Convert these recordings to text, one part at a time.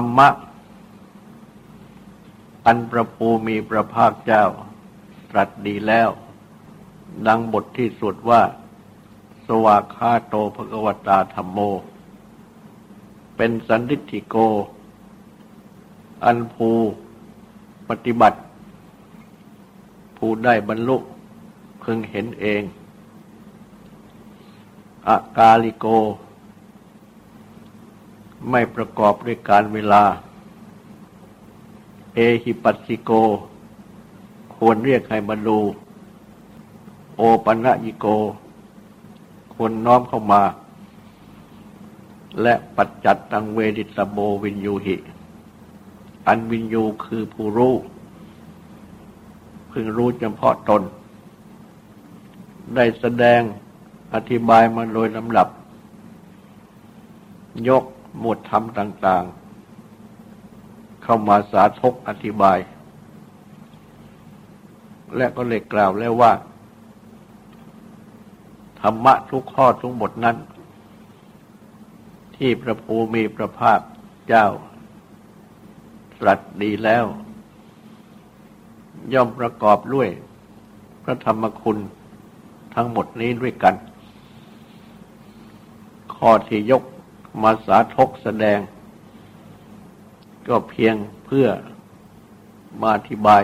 รรมะ อันประภูมีพระภาคเจ้า ตรัสดีแล้ว ดังบทที่สุดว่า สวากขาโตภกวตาธรรมโม เป็นสันติทิโก อันภูปฏิบัติ ผู้ได้บรรลุพึงเห็นเองอากาลิโก ไม่ประกอบด้วยการเวลา เอหิปัสสิโก ควรเรียกให้มาดู โอปัญญิโก ควรน้อมเข้ามา และปัจจัดตังเวดิตโบวินยูหิ อันวินยูคือผู้รู้พึงรู้เฉพาะตน ได้แสดงอธิบายมาโดยลำดับ ยก หมวดธรรมต่าง ๆ เข้ามาสาธกอธิบาย และก็เลยกล่าวแล้วว่า ธรรมะทุกข้อทุกบทนั้น ที่พระภูมิพระภาคเจ้าตรัสดีแล้ว ย่อมประกอบด้วย พระธรรมคุณทั้งหมดนี้ด้วยกัน ข้อที่ยก มาสาธกแสดง ก็เพียงเพื่อมาอธิบาย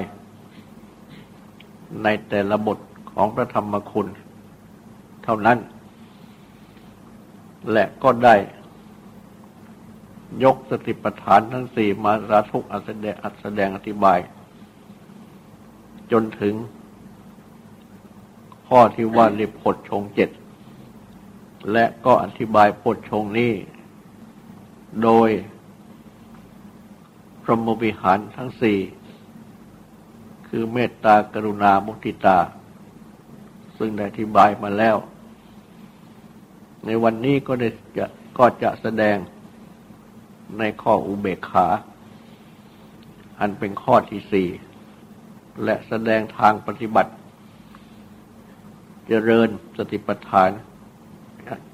ในแต่ละบทของพระธรรมคุณ เท่านั้น และก็ได้ ยกสติปัฏฐานทั้งสี่มาสาธุอัแสดงอัดแสดงอธิบาย จนถึง ข้อที่ว่าในผลชงเจ็ดและก็อธิบายผลชงนี้ โดยพรหมวิหารทั้งสี่ คือเมตตากรุณามุทิตา ซึ่งได้อธิบายมาแล้ว ในวันนี้ก็ได้จะก็จะแสดงในข้ออุเบกขา อันเป็นข้อที่สี่ และแสดงทางปฏิบัติ เจริญสติปัฏฐาน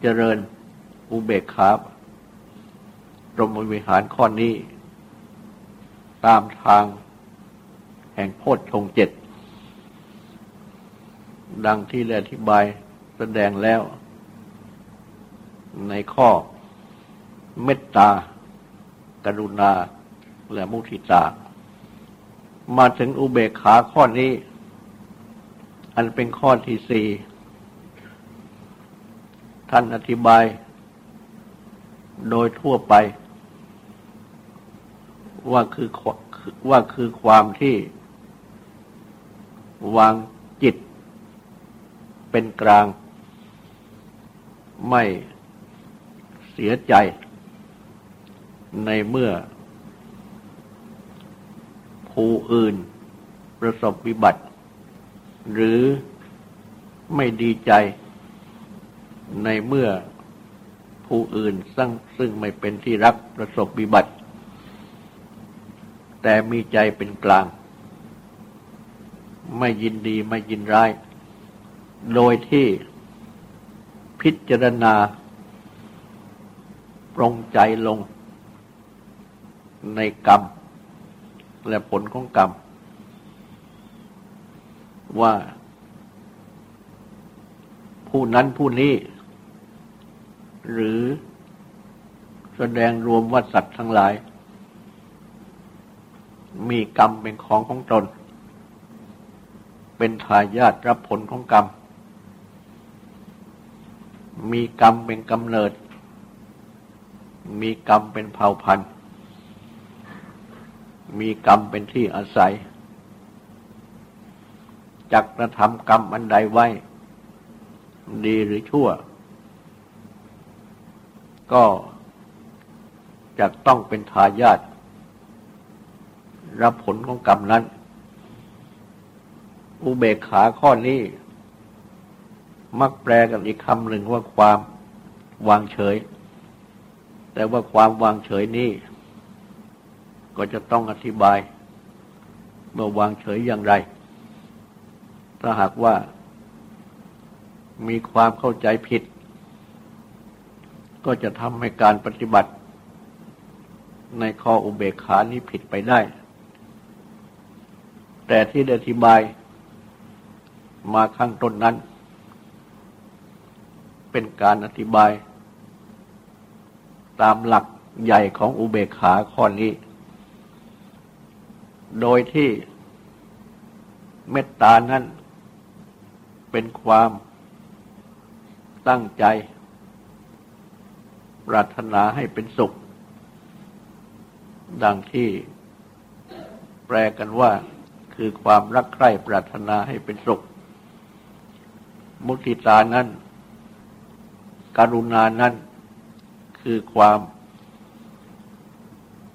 เจริญอุเบกขา รมวิหารข้อนี้ ตามทางแห่งโพชฌงเจ็ด ดังที่ได้อธิบายแสดงแล้ว ในข้อเมตตา กรุณา และมุทิตา มาถึงอุเบกขาข้อนี้ อันเป็นข้อที่สี่ท่านอธิบายโดยทั่วไป ว่าคือว่าคือความที่ วางจิต เป็นกลาง ไม่เสียใจ ในเมื่อ ผู้อื่น ประสบวิบัติ หรือไม่ดีใจ ในเมื่อผู้อื่นซึ่งซึ่งไม่เป็นที่รักประสบวิบัติ แต่มีใจเป็นกลาง ไม่ยินดีไม่ยินร้าย โดยที่พิจารณา ปรงใจลงในกรรม และผลของกรรม ว่า ผู้นั้นผู้นี้ หรือแสดงรวมว่าสัตว์ทั้งหลาย มีกรรมเป็นของของตน เป็นทายาทรับผลของกรรม มีกรรมเป็นกำเนิด มีกรรมเป็นเผ่าพันธุ์ มีกรรมเป็นที่อาศัย จักกระทำกรรมอันใดไว้ ดีหรือชั่ว ก็จะต้องเป็นทายาท รับผลของกรรมนั้น อุเบกขาข้อนี้ มักแปลกันอีกคำหนึ่งว่าความวางเฉย แต่ว่าความวางเฉยนี้ ก็จะต้องอธิบายเมื่อวางเฉยอย่างไร ถ้าหากว่ามีความเข้าใจผิด ก็จะทำให้การปฏิบัติในข้ออุเบกขานี้ผิดไปได้ แต่ที่ได้อธิบายมาข้างต้นนั้น เป็นการอธิบาย ตามหลักใหญ่ของอุเบกขาข้อนี้ โดยที่เมตตานั้นเป็นความตั้งใจ ปรารถนาให้เป็นสุข ดังที่แปลกันว่า คือความรักใคร่ปรารถนาให้เป็นสุข มุติตานั้น กรุณานั้น คือความ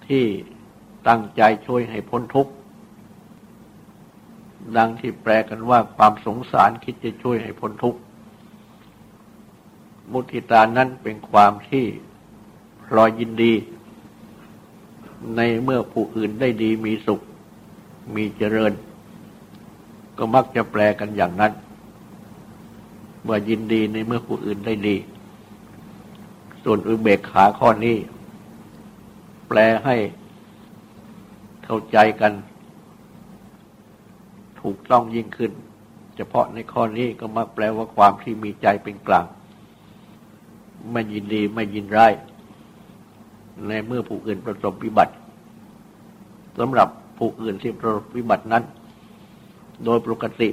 ที่ตั้งใจช่วยให้พ้นทุกข์ ดังที่แปลกันว่าความสงสารคิดจะช่วยให้พ้นทุกข์ มุติตานั้นเป็นความที่พลอยยินดี ในเมื่อผู้อื่นได้ดีมีสุข มีเจริญ ก็มักจะแปลกันอย่างนั้นว่ายินดีในเมื่อผู้อื่นได้ดี ส่วนอุเบกขาข้อนี้ แปลให้เข้าใจกัน ถูกต้องยิ่งขึ้น เฉพาะในข้อนี้ก็มักแปลว่าความที่มีใจเป็นกลาง ไม่ยินดีไม่ยินร้ายในเมื่อผู้อื่นประสบวิบัติสำหรับ ผู้อื่นที่ประสบวิบัตินั้น โดยปกติ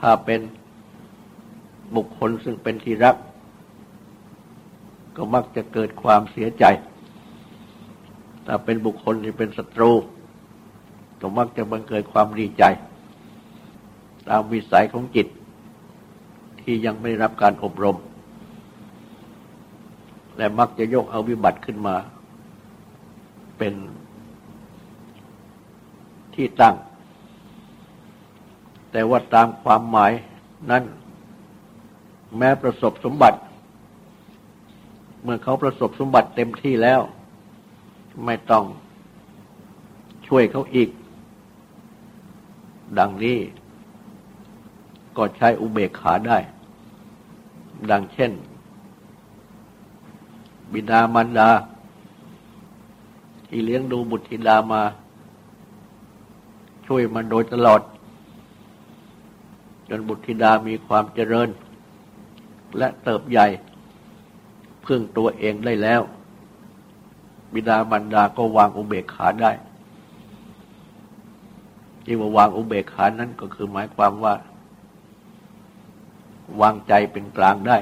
ถ้าเป็นบุคคลซึ่งเป็นที่รัก ก็มักจะเกิดความเสียใจ ถ้าเป็นบุคคลที่เป็นศัตรู ก็มักจะบังเกิดความดีใจ ตามวิสัยของจิต ที่ยังไม่รับการอบรม และมักจะยกเอาวิบัติขึ้นมา เป็น ที่ตั้ง แต่ว่าตามความหมายนั้น แม้ประสบสมบัติ เมื่อเขาประสบสมบัติเต็มที่แล้ว ไม่ต้องช่วยเขาอีก ดังนี้ก็ใช้อุเบกขาได้ ดังเช่น บิดามารดาที่เลี้ยงดูบุตรธิดามา ช่วยมันโดยตลอด จนบุตรธิดามีความเจริญ และเติบใหญ่ พึ่งตัวเองได้แล้ว บิดามารดาก็วางอุเบกขาได้ที่ว่าวางอุเบกขานั้นก็คือหมายความว่า วางใจเป็นกลางได้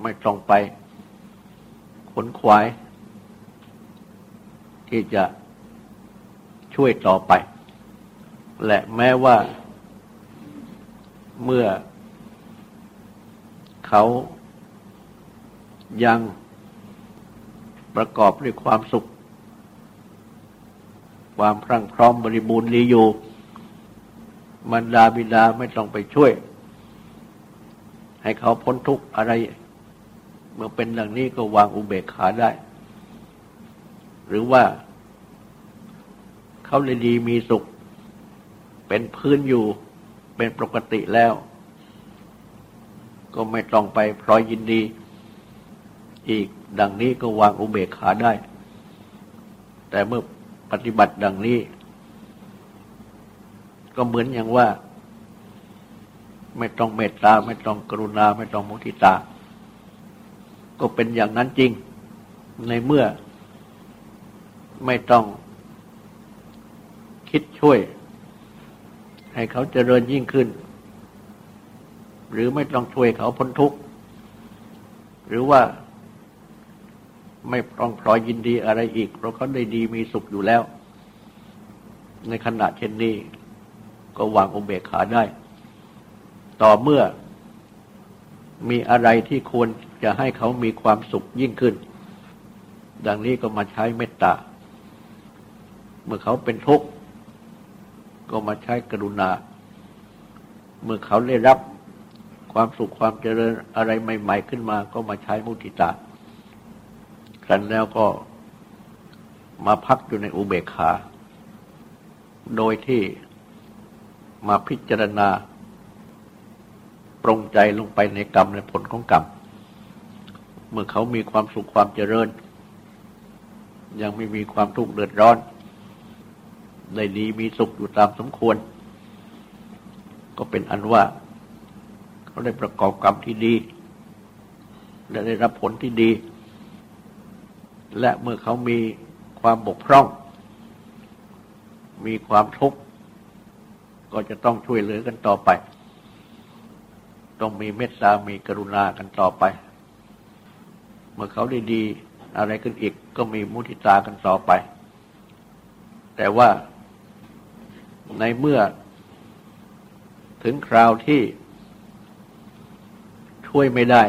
ไม่ตรงไปขนขวาย ที่จะ ช่วยต่อไป และแม้ว่าเมื่อเขายังประกอบด้วยความสุข ความพรั่งพร้อมบริบูรณ์ดีอยู่มันดาบิดาไม่ต้องไปช่วย ให้เขาพ้นทุกข์อะไร เมื่อเป็นดังนี้ก็วางอุเบกขาได้ หรือว่า เขาเลยดีมีสุข เป็นพื้นอยู่เป็นปกติแล้ว ก็ไม่ต้องไปพลอยยินดี อีกดังนี้ก็วางอุเบกขาได้ แต่เมื่อปฏิบัติดังนี้ ก็เหมือนอย่างว่า ไม่ต้องเมตตา ไม่ต้องกรุณา ไม่ต้องมุทิตา ก็เป็นอย่างนั้นจริง ในเมื่อไม่ต้อง คิดช่วย ให้เขาเจริญยิ่งขึ้น หรือไม่ต้องช่วยเขาพ้นทุกข์ หรือว่าไม่ปรองพลอยยินดีอะไรอีก เพราะเขาได้ดีมีสุขอยู่แล้ว ในขณะเช่นนี้ ก็วางอุเบกขาได้ ต่อเมื่อมีอะไรที่ควรจะให้เขามีความสุขยิ่งขึ้น ดังนี้ก็มาใช้เมตตา เมื่อเขาเป็นทุกข์ ก็มาใช้กรุณา เมื่อเขาได้รับความสุขความเจริญอะไรใหม่ ๆ ขึ้นมา ก็มาใช้มุทิตาครั้นแล้วก็มาพักอยู่ในอุเบกขา โดยที่มาพิจารณา ปรงใจลงไปในกรรมและผลของกรรม เมื่อเขามีความสุขความเจริญ ยังไม่มีความทุกข์เดือดร้อน ได้ดีมีสุขอยู่ตามสมควร ก็เป็นอันว่าเขาได้ประกอบกรรมที่ดี และได้รับผลที่ดี และเมื่อเขามีความบกพร่อง มีความทุกข์ก็จะต้องช่วยเหลือกันต่อไป ต้องมีเมตตา มีกรุณากันต่อไป เมื่อเขาได้ดีอะไรขึ้นอีกก็มีมุทิตากันต่อไป แต่ว่า ในเมื่อ ถึงคราวที่ช่วยไม่ได้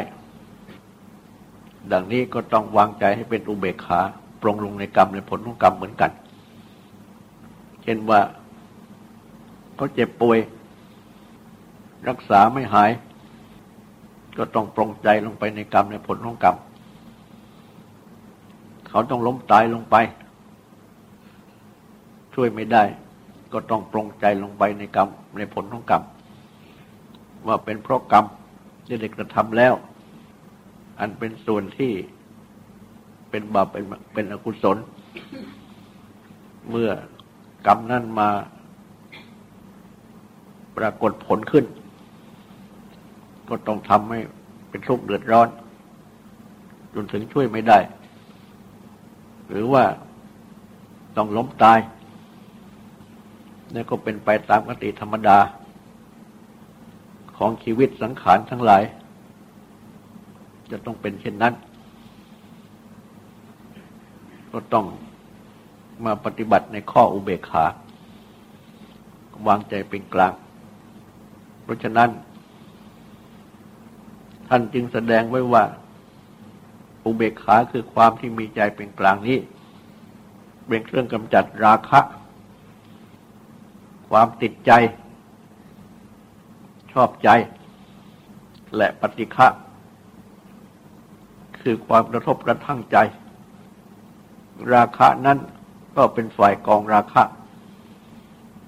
ดังนี้ก็ต้องวางใจให้เป็นอุเบกขาปรงลงในกรรมในผลของกรรมเหมือนกัน เช่นว่าเขาเจ็บป่วย รักษาไม่หาย ก็ต้องปรงใจลงไปในกรรมในผลของกรรมเขาต้องล้มตายลงไป ช่วยไม่ได้ ก็ต้องปรงใจลงไปในกรรมในผลของกรรม ว่าเป็นเพราะกรรมที่เด็กกระทำแล้ว อันเป็นส่วนที่เป็นบาปเป็นเป็นอกุศล เมื่อกรรมนั่นมาปรากฏผลขึ้น ก็ต้องทำให้เป็นทุกข์เดือดร้อน จนถึงช่วยไม่ได้ หรือว่าต้องล้มตาย นี่ก็เป็นไปตามกติธรรมดา ของชีวิตสังขารทั้งหลาย จะต้องเป็นเช่นนั้น ก็ต้องมาปฏิบัติในข้ออุเบกขาวางใจเป็นกลาง เพราะฉะนั้น ท่านจึงแสดงไว้ว่า อุเบกขาคือความที่มีใจเป็นกลางนี้ เป็นเครื่องกำจัดราคะ ความติดใจ ชอบใจ และปฏิฆะคือความกระทบกระทั่งใจ ราคะนั้นก็เป็นฝ่ายกองราคะ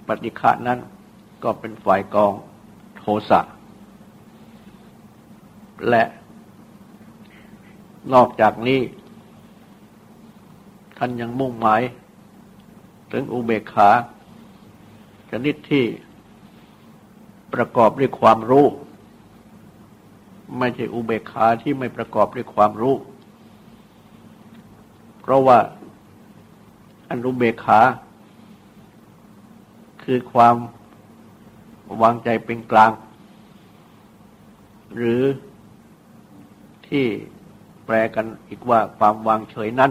ปฏิฆะนั้นก็เป็นฝ่ายกองโทสะ และนอกจากนี้ ท่านยังมุ่งหมาย ถึงอุเบกขา ชนิดที่ประกอบด้วยความรู้ ไม่ใช่อุเบกขาที่ไม่ประกอบด้วยความรู้ เพราะว่าอันอุเบกขา คือความวางใจเป็นกลาง หรือที่แปลกันอีกว่าความวางเฉยนั้น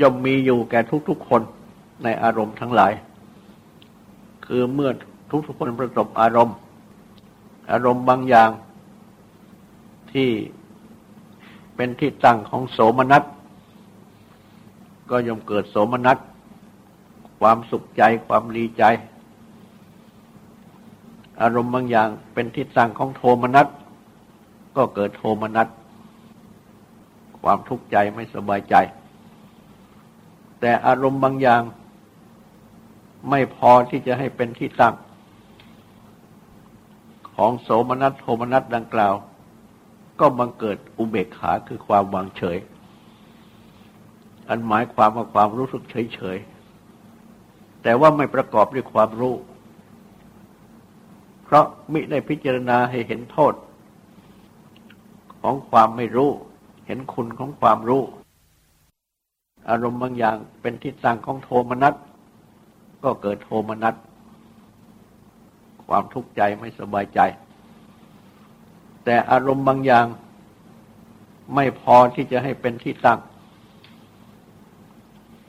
ย่อมมีอยู่แก่ทุกๆคนในอารมณ์ทั้งหลาย คือเมื่อทุกๆคนประสบอารมณ์ อารมณ์บางอย่างที่เป็นที่ตั้งของโสมนัสก็ย่อมเกิดโสมนัสความสุขใจความดีใจ อารมณ์บางอย่างเป็นที่ตั้งของโทมนัสก็เกิดโทมนัสความทุกข์ใจไม่สบายใจ แต่อารมณ์บางอย่าง ไม่พอที่จะให้เป็นที่ตั้ง ของโสมนัสโทมนัสดังกล่าว ก็บังเกิดอุเบกขาคือความวางเฉย อันหมายความว่าความรู้สึกเฉยเฉยแต่ว่าไม่ประกอบด้วยความรู้ เพราะมิได้พิจารณาให้เห็นโทษ ของความไม่รู้ เห็นคุณของความรู้ อารมณ์บางอย่างเป็นที่ตั้งของโทมนัส ก็เกิดโทมนัส ความทุกข์ใจไม่สบายใจ แต่อารมณ์บางอย่างไม่พอที่จะให้เป็นที่ตั้ง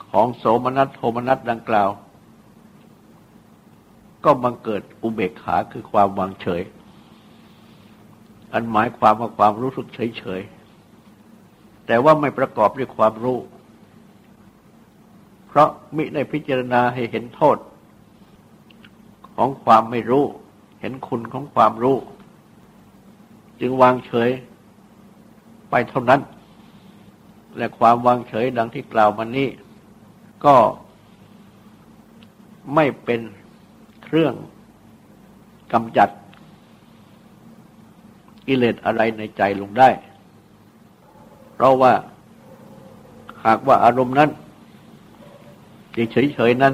ของโสมนัสโทมนัสดังกล่าว ก็บังเกิดอุเบกขาคือความวางเฉย อันหมายความว่าความรู้สึกเฉยๆแต่ว่าไม่ประกอบด้วยความรู้ เพราะมิได้พิจารณาให้เห็นโทษ ของความไม่รู้ เห็นคุณของความรู้ จึงวางเฉยไปเท่านั้น และความวางเฉยดังที่กล่าวมานี้ ก็ไม่เป็นเครื่องกำจัดกิเลสอะไรในใจลงได้ เพราะว่าหากว่าอารมณ์นั้น เฉยๆนั้น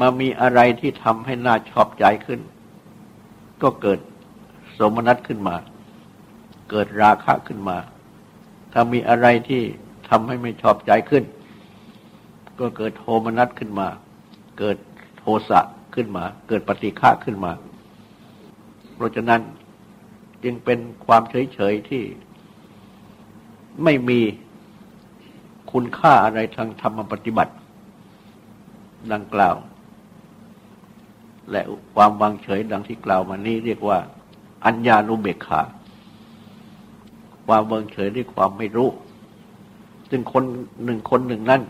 มามีอะไรที่ทำให้น่าชอบใจขึ้น ก็เกิดสมนัตขึ้นมา เกิดราคะขึ้นมา ถ้ามีอะไรที่ทำให้ไม่ชอบใจขึ้น ก็เกิดโทมนัสขึ้นมา เกิดโทสะขึ้นมา เกิดปฏิฆะขึ้นมา เพราะฉะนั้นจึงเป็นความเฉยๆที่ไม่มีคุณค่าอะไรทางธรรมปฏิบัติ ดังกล่าว และความวางเฉยดังที่กล่าวมานี้เรียกว่า อัญญานุเบกขา ความเมิงเฉยด้วยความไม่รู้ ซึ่งคนหนึ่งคนหนึ่งนั้น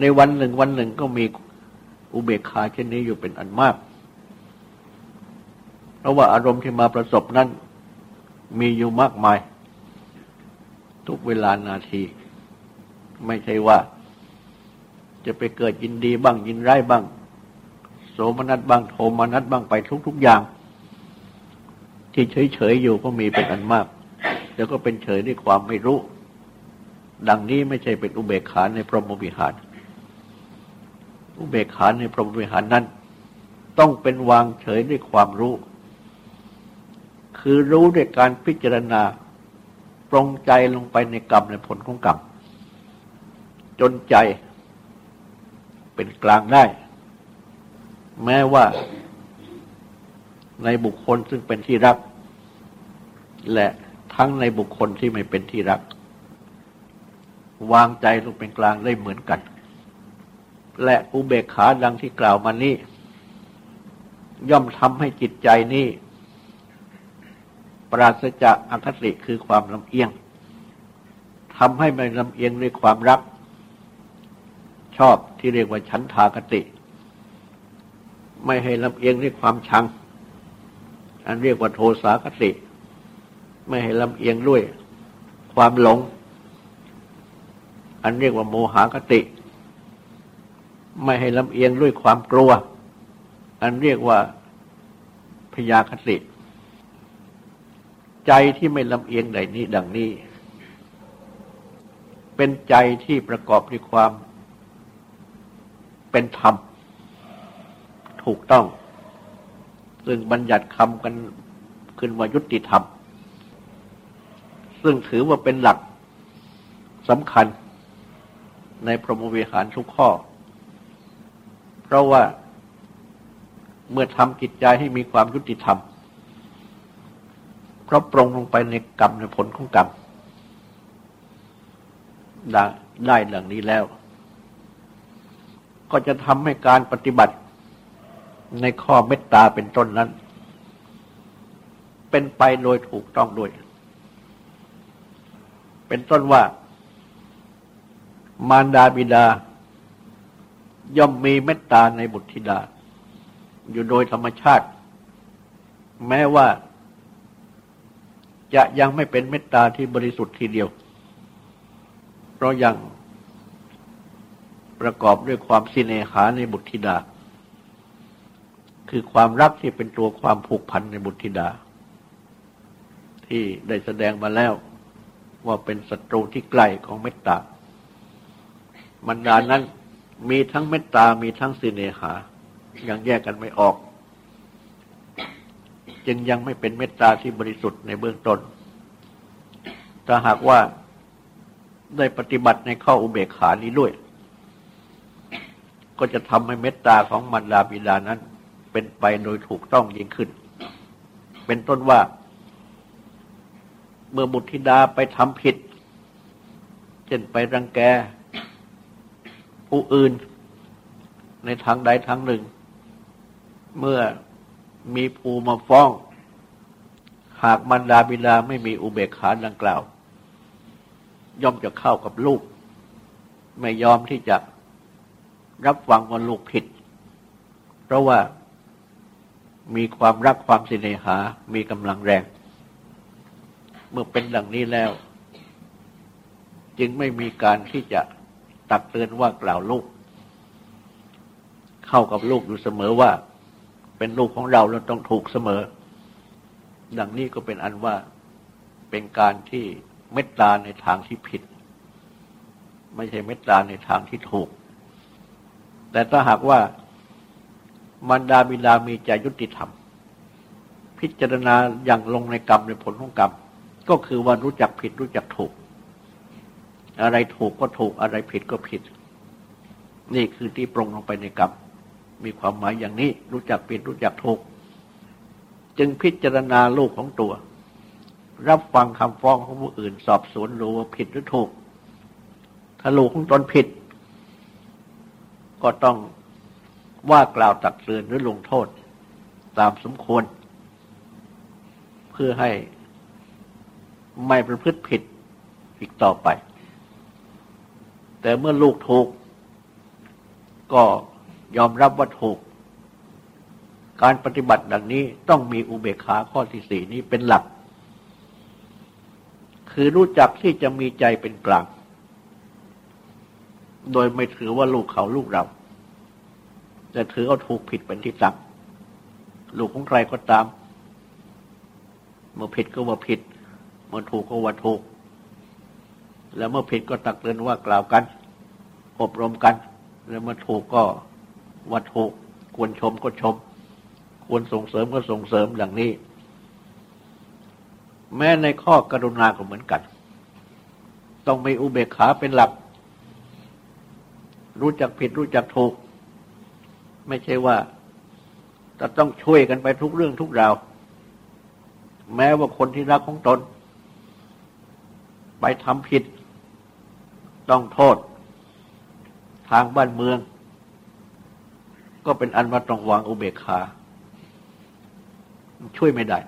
ในวันหนึ่งวันหนึ่งก็มีอุเบกขาเช่นนี้อยู่เป็นอันมาก เพราะว่าอารมณ์ที่มาประสบนั้นมีอยู่มากมาย ทุกเวลานาที ไม่ใช่ว่า จะไปเกิดยินดีบ้างยินร้ายบ้าง โสมนัสบ้างโทมนัสบ้างไปทุก ๆ อย่าง ที่เฉยๆอยู่ก็มีเป็นอันมาก แล้วก็เป็นเฉยด้วยความไม่รู้ ดังนี้ไม่ใช่เป็นอุเบกขาในพรหมวิหาร อุเบกขาในพรหมวิหารนั้น ต้องเป็นวางเฉยด้วยความรู้ คือรู้ด้วยการพิจารณาปรงใจลงไปในกรรมในผลของกรรมจนใจ เป็นกลางได้ แม้ว่าในบุคคลซึ่งเป็นที่รัก และทั้งในบุคคลที่ไม่เป็นที่รัก วางใจลงเป็นกลางได้เหมือนกัน และอุเบกขาดังที่กล่าวมานี้ ย่อมทำให้จิตใจนี้ ปราศจากอคติคือความลำเอียงทำให้ไม่ลำเอียงด้วยความรัก ชอบที่เรียกว่าฉันทากติ ไม่ให้ลำเอียงด้วยความชัง อันเรียกว่าโทสาคติ ไม่ให้ลำเอียงด้วย ความหลง อันเรียกว่าโมหคติ ไม่ให้ลำเอียงด้วยความกลัว อันเรียกว่าพยาคติ ใจที่ไม่ลำเอียงใดนี้ดังนี้ เป็นใจที่ประกอบด้วยความ เป็นธรรม ถูกต้อง ซึ่งบัญญัติคำกันขึ้นว่ายุติธรรม ซึ่งถือว่าเป็นหลักสำคัญในพรหมวิหารทุกข้อ เพราะว่าเมื่อทำจิตใจให้มีความยุติธรรม เพราะปรงลงไปในกรรมในผลของกรรมได้ได้ดังนี้แล้ว ก็จะทำให้การปฏิบัติในข้อเมตตาเป็นต้นนั้น เป็นไปโดยถูกต้องด้วย เป็นต้นว่า มารดาบิดา ย่อมมีเมตตาในบุตรธิดา อยู่โดยธรรมชาติ แม้ว่า จะยังไม่เป็นเมตตาที่บริสุทธิ์ทีเดียว เพราะยัง ประกอบด้วยความสิเนหาในบุตรธิดา คือความรักที่เป็นตัวความผูกพันในบุตรธิดา ที่ได้แสดงมาแล้วว่าเป็นศัตรูที่ใกล้ของเมตตาบรรดานั้นมีทั้งเมตตา มีทั้งสิเนหา ยังแยกกันไม่ออก จึงยังไม่เป็นเมตตาที่บริสุทธิ์ในเบื้องต้น ถ้าหากว่าได้ปฏิบัติในข้ออุเบกขานี้ด้วย ก็จะทำให้เมตตาของมารดาบิดานั้น เป็นไปโดยถูกต้องยิ่งขึ้น เป็นต้นว่า เมื่อบุตรธิดาไปทำผิด เช่นไปรังแก ผู้อื่น ในทางใดทางหนึ่ง เมื่อมีภูมาฟ้อง หากมารดาบิดาไม่มีอุเบกขาดังกล่าว ย่อมจะเข้ากับลูก ไม่ยอมที่จะ รับฟังว่าลูกผิด เพราะว่ามีความรักความสิเนหา มีกำลังแรง เมื่อเป็นดังนี้แล้ว จึงไม่มีการที่จะตักเตือนว่ากล่าวลูก เข้ากับลูกอยู่เสมอว่า เป็นลูกของเราเราต้องถูกเสมอ ดังนี้ก็เป็นอันว่าเป็นการที่เมตตาในทางที่ผิด ไม่ใช่เมตตาในทางที่ถูก แต่ถ้าหากว่ามารดาบิดามีใจยุติธรรม พิจารณาอย่างลงในกรรมในผลของกรรม ก็คือว่ารู้จักผิดรู้จักถูก อะไรถูกก็ถูกอะไรผิดก็ผิด นี่คือที่ปรงลงไปในกรรม มีความหมายอย่างนี้รู้จักผิดรู้จักถูก จึงพิจารณาลูกของตัว รับฟังคำฟ้องของผู้อื่น สอบสวนรู้ว่าผิดหรือถูก ถ้าลูกของตนผิด ก็ต้องว่ากล่าวตักเตือนหรือลงโทษตามสมควร เพื่อให้ไม่ประพฤติผิดอีกต่อไป แต่เมื่อลูกถูก ก็ยอมรับว่าถูก การปฏิบัติดังนี้ต้องมีอุเบกขาข้อที่สี่นี้เป็นหลัก คือรู้จักที่จะมีใจเป็นกลาง โดยไม่ถือว่าลูกเขาลูกเรา แต่ถือเอาถูกผิดเป็นที่ตั้งลูกของใครก็ตาม เมื่อผิดก็ว่าผิด เมื่อถูกก็ว่าถูก แล้วเมื่อผิดก็ตักเตือนว่ากล่าวกัน อบรมกัน แล้วเมื่อถูกก็ว่าถูก ควรชมก็ชม ควรส่งเสริมก็ส่งเสริมดังนี้ แม้ในข้อกรุณาก็เหมือนกัน ต้องมีอุเบกขาเป็นหลัก รู้จักผิดรู้จักถูก ไม่ใช่ว่าจะต้องช่วยกันไปทุกเรื่องทุกราว แม้ว่าคนที่รักของตน ไปทำผิด ต้องโทษ ทางบ้านเมือง ก็เป็นอันว่าต้องวางอุเบกขาช่วยไม่ได้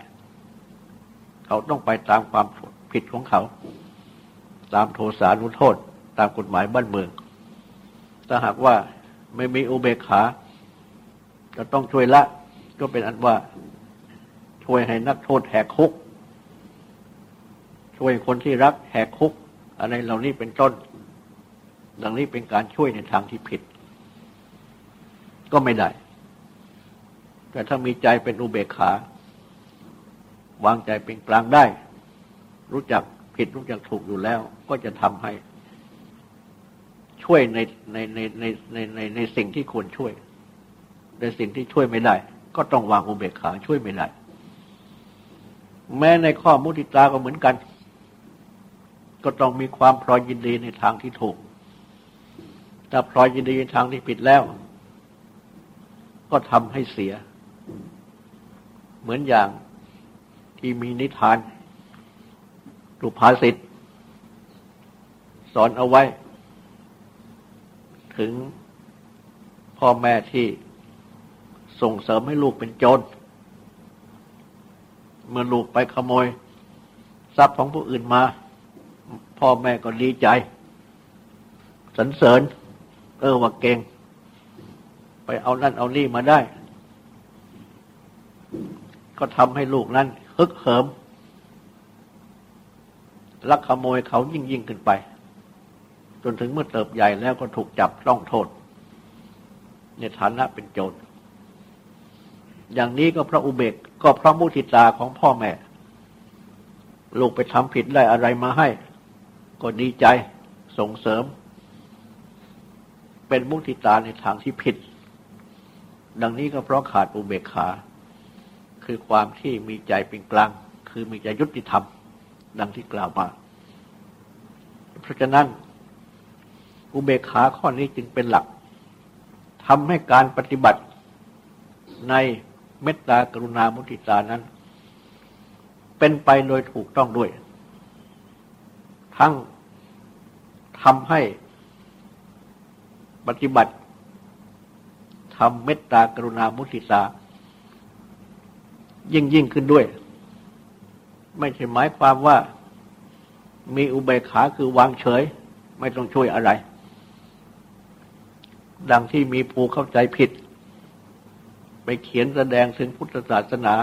เขาต้องไปตามความผิดของเขา ตามโทสานุโทษ ตามกฎหมายบ้านเมือง ถ้าหากว่าไม่มีอุเบกขาจะต้องช่วยละ ก็เป็นอันว่าช่วยให้นักโทษแหกคุก ช่วยคนที่รักแหกคุก อะไรเหล่านี้เป็นต้น ดังนี้เป็นการช่วยในทางที่ผิด ก็ไม่ได้ แต่ถ้ามีใจเป็นอุเบกขา วางใจเป็นกลางได้ รู้จักผิดรู้จักถูกอยู่แล้ว ก็จะทำให้ ช่วยในในในในในในในสิ่งที่ควรช่วยในสิ่งที่ช่วยไม่ได้ ก็ต้องวางอุเบกขาช่วยไม่ได้ แม้ในข้อมุติตาก็เหมือนกัน ก็ต้องมีความพลอยยินดีในทางที่ถูกถ้าพลอยยินดีในทางที่ผิดแล้ว ก็ทำให้เสีย เหมือนอย่างที่มีนิทาน รูปภาษิตสอนเอาไว้ ถึงพ่อแม่ที่ส่งเสริมให้ลูกเป็นโจร เมื่อลูกไปขโมย ทรัพย์ของผู้อื่นมา พ่อแม่ก็ดีใจสรรเสริญ เออว่าเก่ง ไปเอานั่นเอานี่มาได้ ก็ทำให้ลูกนั้นฮึกเหิมลักขโมยเขายิ่งยิ่งขึ้นไป จนถึงเมื่อเติบใหญ่แล้วก็ถูกจับต้องโทษ ในฐานะเป็นโจร อย่างนี้ก็เพราะอุเบกก็เพราะมุทิตาของพ่อแม่ ลูกไปทำผิดได้อะไรมาให้ ก็ดีใจส่งเสริม เป็นมุทิตาในทางที่ผิด ดังนี้ก็เพราะขาดอุเบกขา คือความที่มีใจเป็นกลาง คือมีใจยุติธรรม ดังที่กล่าวมา เพราะฉะนั้น อุเบกขาข้อนี้จึงเป็นหลักทำให้การปฏิบัติในเมตตากรุณามุทิตานั้น เป็นไปโดยถูกต้องด้วย ทั้งทำให้ปฏิบัติทำเมตตากรุณามุทิตายิ่งยิ่งขึ้นด้วย ไม่ใช่หมายความว่ามีอุเบกขาคือวางเฉย ไม่ต้องช่วยอะไร ดังที่มีผู้เข้าใจผิด ไปเขียนแสดงถึงพุทธศาสนา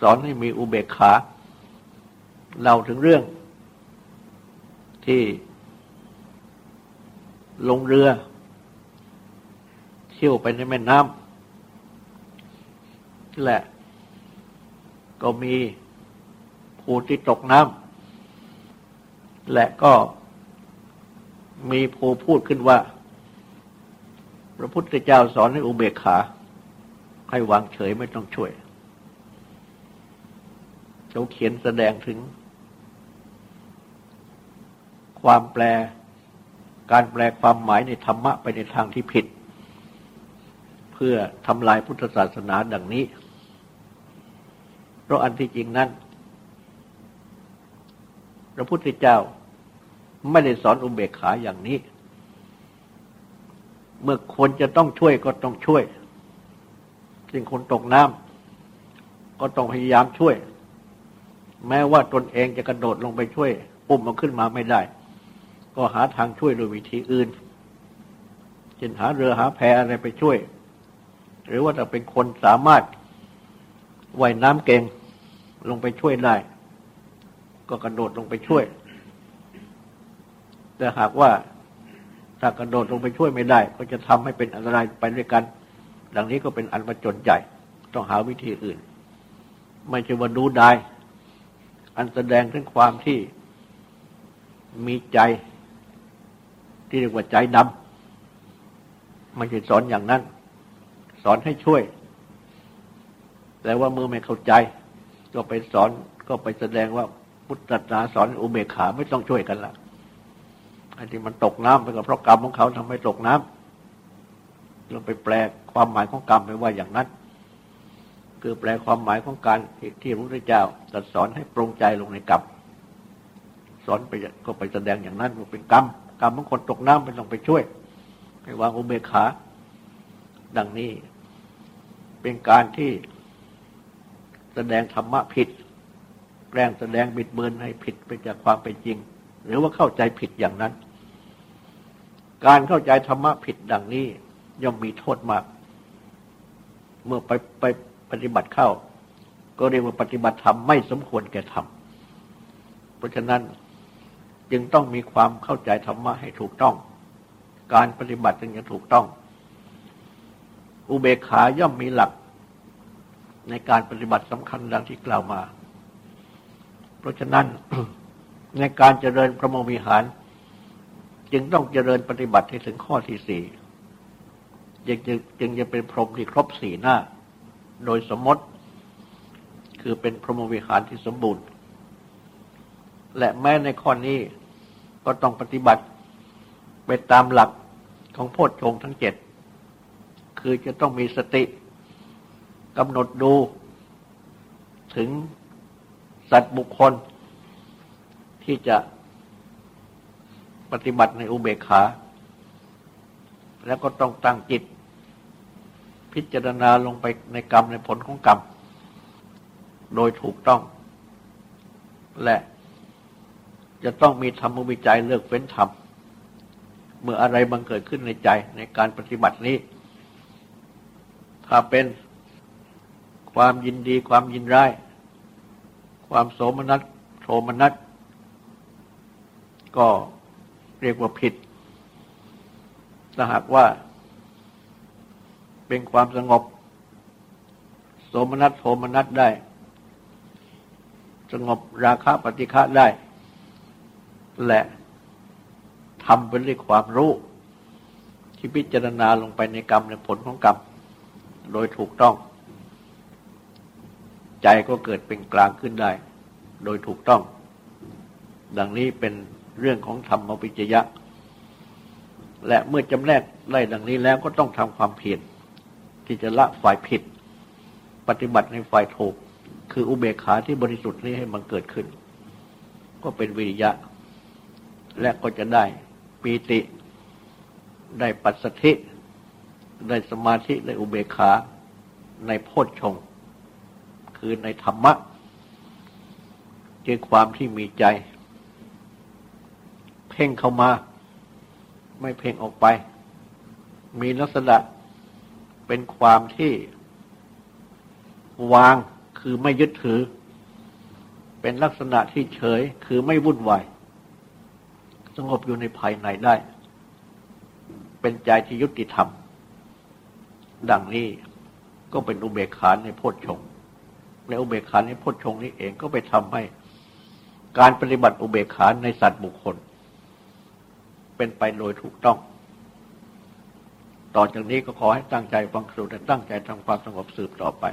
สอนให้มีอุเบกขาเล่าถึงเรื่อง ที่ลงเรือ เที่ยวไปในแม่น้ำแหละ ก็มีผู้ที่ตกน้ำและก็ มีผู้พูดขึ้นว่า พระพุทธเจ้าสอนให้อุเบกขาให้วางเฉยไม่ต้องช่วยเขาเขียนแสดงถึง ความแปล การแปลความหมายในธรรมะไปในทางที่ผิด เพื่อทำลายพุทธศาสนาดังนี้ เพราะอันที่จริงนั้น พระพุทธเจ้า ไม่ได้สอนอุเบกขาอย่างนี้ เมื่อคนจะต้องช่วยก็ต้องช่วยสิ่งคนตกน้ำก็ต้องพยายามช่วย แม้ว่าตนเองจะกระโดดลงไปช่วยปุ่มมันขึ้นมาไม่ได้ ก็หาทางช่วยโดยวิธีอื่นเช่นหาเรือหาแพอะไรไปช่วย หรือว่าถ้าเป็นคนสามารถว่ายน้ำเก่งลงไปช่วยได้ ก็กระโดดลงไปช่วย แต่หากว่าถ้ากระโดดลงไปช่วยไม่ได้ ก็จะทำให้เป็นอันตรายไปด้วยกัน ดังนี้ก็เป็นอันประจนใจ ต้องหาวิธีอื่น ไม่ใช่ว่าดูได้ อันแสดงถึงความที่มีใจที่เรียกว่าใจดำไม่ใช่สอนอย่างนั้น สอนให้ช่วย แต่ว่าเมื่อไม่เข้าใจ ก็ไปสอนก็ไปแสดงว่าพุทธศาสนาสอนอุเบกขาไม่ต้องช่วยกันละ ไอ้ที่มันตกน้ำไปก็เพราะกรรมของเขาทำให้ตกน้ำเราไปแปลความหมายของกรรมไปว่าอย่างนั้น คือแปลความหมายของการที่พระพุทธเจ้าตรัสสอนให้ปรงใจลงในกรรมสอนไปก็ไปแสดงอย่างนั้นว่าเป็นกรรมกรรมของคนตกน้ำไม่ต้องไปช่วย ให้วางอุเบกขา ดังนี้ เป็นการที่แสดงธรรมะผิดแกล้งแสดงบิดเบือนให้ผิดไปจากความเป็นจริง หรือว่าเข้าใจผิดอย่างนั้น การเข้าใจธรรมะผิดดังนี้ ย่อมมีโทษมาก เมื่อไปไปปฏิบัติเข้า ก็เรียกว่าปฏิบัติธรรมไม่สมควรแก่ธรรมเพราะฉะนั้นจึงต้องมีความเข้าใจธรรมะให้ถูกต้อง การปฏิบัติจึงจะถูกต้อง อุเบกขาย่อมมีหลักในการปฏิบัติสำคัญดังที่กล่าวมา เพราะฉะนั้นในการเจริญพระโมวิหาร จึงต้องเจริญปฏิบัติให้ถึงข้อที่สี่จึงจึงจะเป็นพรหมที่ครบสี่หน้า โดยสมมติคือเป็นพรหมวิหารที่สมบูรณ์ และแม้ในข้อนี้ก็ต้องปฏิบัติไปตามหลักของโพชฌงทั้งเจ็ด คือจะต้องมีสติกำหนดดูถึงสัตว์บุคคลที่จะ ปฏิบัติในอุเบกขา แล้วก็ต้องตั้งจิต พิจารณาลงไปในกรรมในผลของกรรม โดยถูกต้อง และจะต้องมีธรรมวิจัยเลือกเฟ้นธรรม เมื่ออะไรบังเกิดขึ้นในใจในการปฏิบัตินี้ ถ้าเป็นความยินดีความยินร้าย ความโสมนัสโทมนัสก็ เรียกว่าผิดถ้าหากว่า เป็นความสงบ โสมนัสโทมนัสได้ สงบราคะปฏิฆะได้ และทำไปด้วยความรู้ ที่พิจารณาลงไปในกรรมในผลของกรรม โดยถูกต้อง ใจก็เกิดเป็นกลางขึ้นได้ โดยถูกต้อง ดังนี้เป็น เรื่องของธรรมวิจยะ และเมื่อจำแนกได้ดังนี้แล้วก็ต้องทำความเพียรที่จะละฝ่ายผิด ปฏิบัติในฝ่ายถูก คืออุเบกขาที่บริสุทธิ์นี้ให้มันเกิดขึ้น ก็เป็นวิริยะ และก็จะได้ปีติ ได้ปัสสธิ ได้สมาธิได้อุเบกขาในโพชฌงคือในธรรมะคือความที่มีใจ พ่งเข้ามา ไม่เพ่งออกไป มีลักษณะเป็นความที่ วางคือไม่ยึดถือ เป็นลักษณะที่เฉยคือไม่วุ่นวายสงบอยู่ในภายในได้ เป็นใจที่ยุติธรรม ดังนี้ก็เป็นอุเบกขาในโพชฌงและอุเบกขาในโพชฌงนี้เองก็ไปทำให้การปฏิบัติอุเบกขาในสัตว์บุคคล เป็นไปโดยถูกต้อง ต่อจากนี้ก็ขอให้ตั้งใจฟังสูตรและตั้งใจทำความสงบสืบต่อไป